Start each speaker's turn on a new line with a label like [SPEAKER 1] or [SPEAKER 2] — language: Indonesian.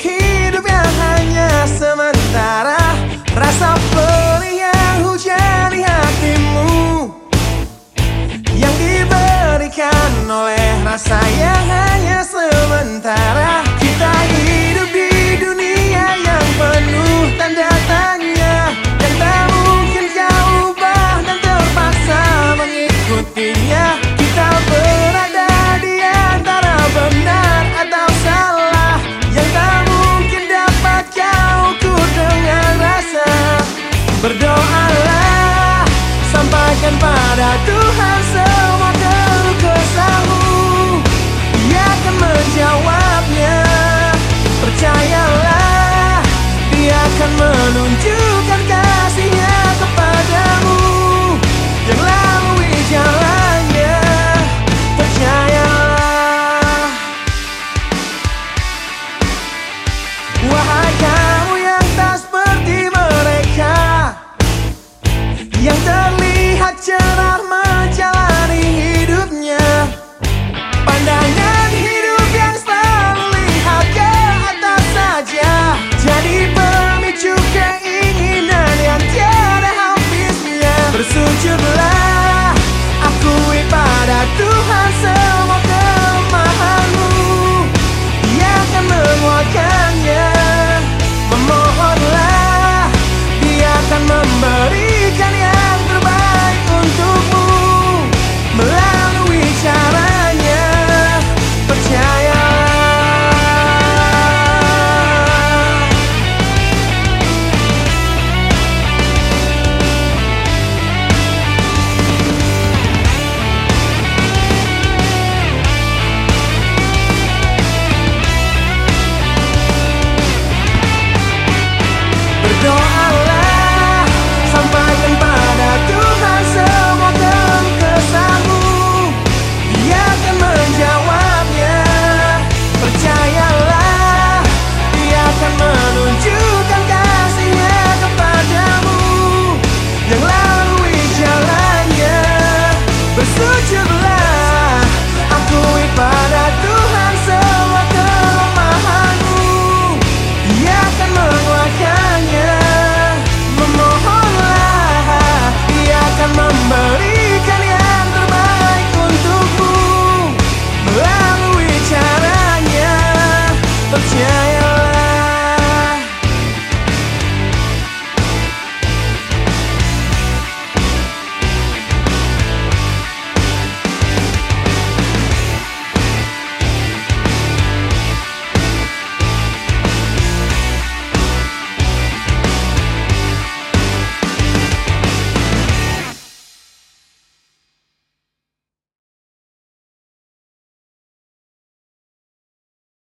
[SPEAKER 1] Hidup yang hanya sementara. Rasa alone you